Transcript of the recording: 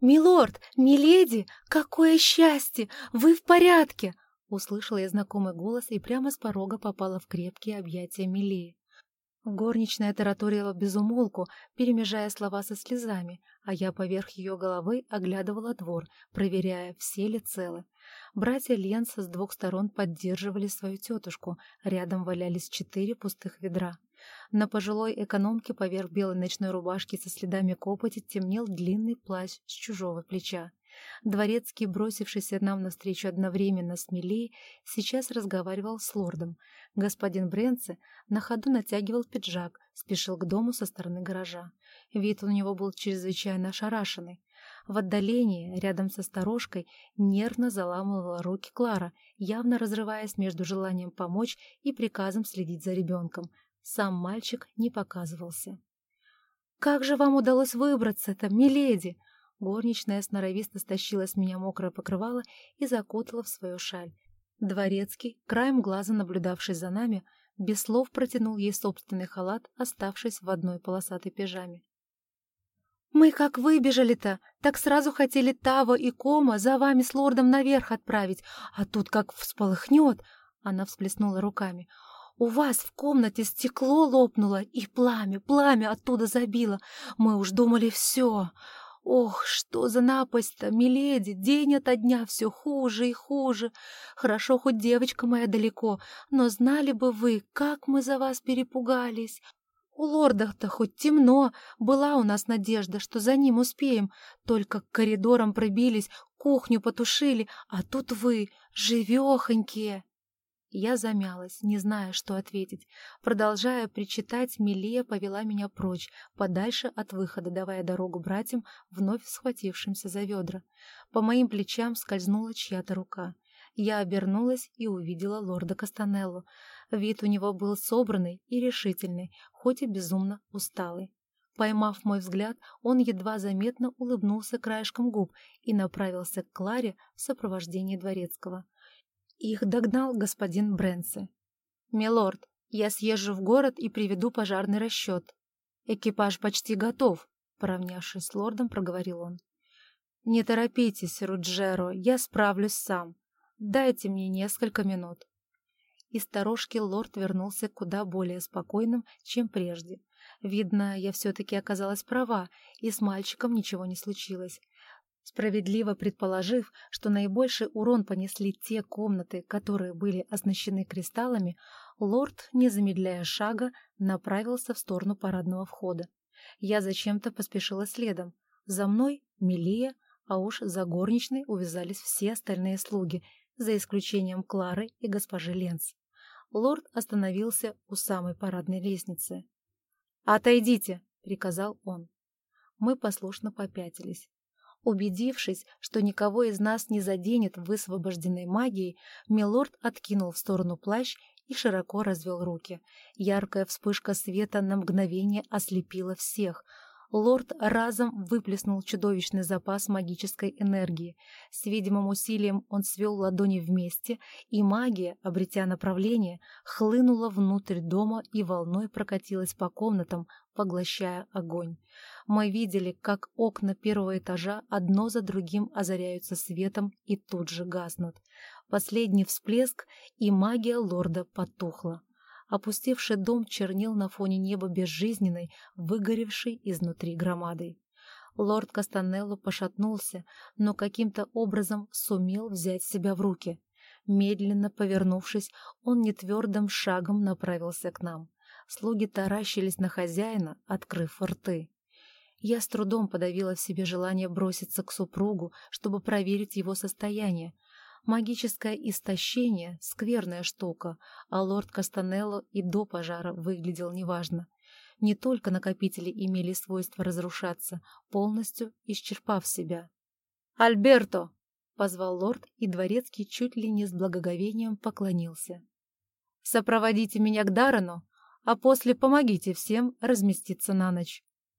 «Милорд! Миледи! Какое счастье! Вы в порядке!» Услышала я знакомый голос и прямо с порога попала в крепкие объятия Милеи. Горничная тараторила безумолку, перемежая слова со слезами, а я поверх ее головы оглядывала двор, проверяя, все ли целы. Братья Ленс с двух сторон поддерживали свою тетушку, рядом валялись четыре пустых ведра. На пожилой экономке поверх белой ночной рубашки со следами копоти темнел длинный плащ с чужого плеча. Дворецкий, бросившийся нам навстречу одновременно с Милей, сейчас разговаривал с лордом. Господин Бренце на ходу натягивал пиджак, спешил к дому со стороны гаража. Вид у него был чрезвычайно ошарашенный. В отдалении, рядом со сторожкой, нервно заламывала руки Клара, явно разрываясь между желанием помочь и приказом следить за ребенком. Сам мальчик не показывался. «Как же вам удалось выбраться-то, миледи?» Горничная сноровисто стащила с меня мокрое покрывало и закутала в свою шаль. Дворецкий, краем глаза наблюдавший за нами, без слов протянул ей собственный халат, оставшись в одной полосатой пижаме. «Мы как выбежали-то, так сразу хотели Таво и Кома за вами с лордом наверх отправить, а тут как всполыхнет!» Она всплеснула руками. «У вас в комнате стекло лопнуло, и пламя, пламя оттуда забило. Мы уж думали все. Ох, что за напасть-то, миледи, день ото дня все хуже и хуже. Хорошо, хоть девочка моя далеко, но знали бы вы, как мы за вас перепугались. У лорда-то хоть темно, была у нас надежда, что за ним успеем, только к коридорам пробились, кухню потушили, а тут вы, живехонькие. Я замялась, не зная, что ответить. Продолжая причитать, Милия повела меня прочь, подальше от выхода, давая дорогу братьям, вновь схватившимся за ведра. По моим плечам скользнула чья-то рука. Я обернулась и увидела лорда Кастанелло. Вид у него был собранный и решительный, хоть и безумно усталый. Поймав мой взгляд, он едва заметно улыбнулся краешком губ и направился к Кларе в сопровождении дворецкого. Их догнал господин Брэнсе. «Милорд, я съезжу в город и приведу пожарный расчет. Экипаж почти готов», — поравнявшись с лордом, проговорил он. «Не торопитесь, Руджеро, я справлюсь сам. Дайте мне несколько минут». Из сторожки лорд вернулся куда более спокойным, чем прежде. Видно, я все-таки оказалась права, и с мальчиком ничего не случилось. Справедливо предположив, что наибольший урон понесли те комнаты, которые были оснащены кристаллами, лорд, не замедляя шага, направился в сторону парадного входа. Я зачем-то поспешила следом. За мной Милия, а уж за горничной увязались все остальные слуги, за исключением Клары и госпожи Ленц. Лорд остановился у самой парадной лестницы. «Отойдите!» — приказал он. Мы послушно попятились. Убедившись, что никого из нас не заденет высвобожденной магией, Милорд откинул в сторону плащ и широко развел руки. Яркая вспышка света на мгновение ослепила всех — лорд разом выплеснул чудовищный запас магической энергии. С видимым усилием он свел ладони вместе, и магия, обретя направление, хлынула внутрь дома и волной прокатилась по комнатам, поглощая огонь. Мы видели, как окна первого этажа одно за другим озаряются светом и тут же гаснут. Последний всплеск, и магия лорда потухла. Опустевший дом чернел на фоне неба безжизненной, выгоревшей изнутри громадой. Лорд Кастанелло пошатнулся, но каким-то образом сумел взять себя в руки. Медленно повернувшись, он нетвердым шагом направился к нам. Слуги таращились на хозяина, открыв рты. Я с трудом подавила в себе желание броситься к супругу, чтобы проверить его состояние, Магическое истощение — скверная штука, а лорд Кастанелло и до пожара выглядел неважно. Не только накопители имели свойство разрушаться, полностью исчерпав себя. «Альберто!» — позвал лорд, и дворецкий чуть ли не с благоговением поклонился. «Сопроводите меня к Дарану, а после помогите всем разместиться на ночь».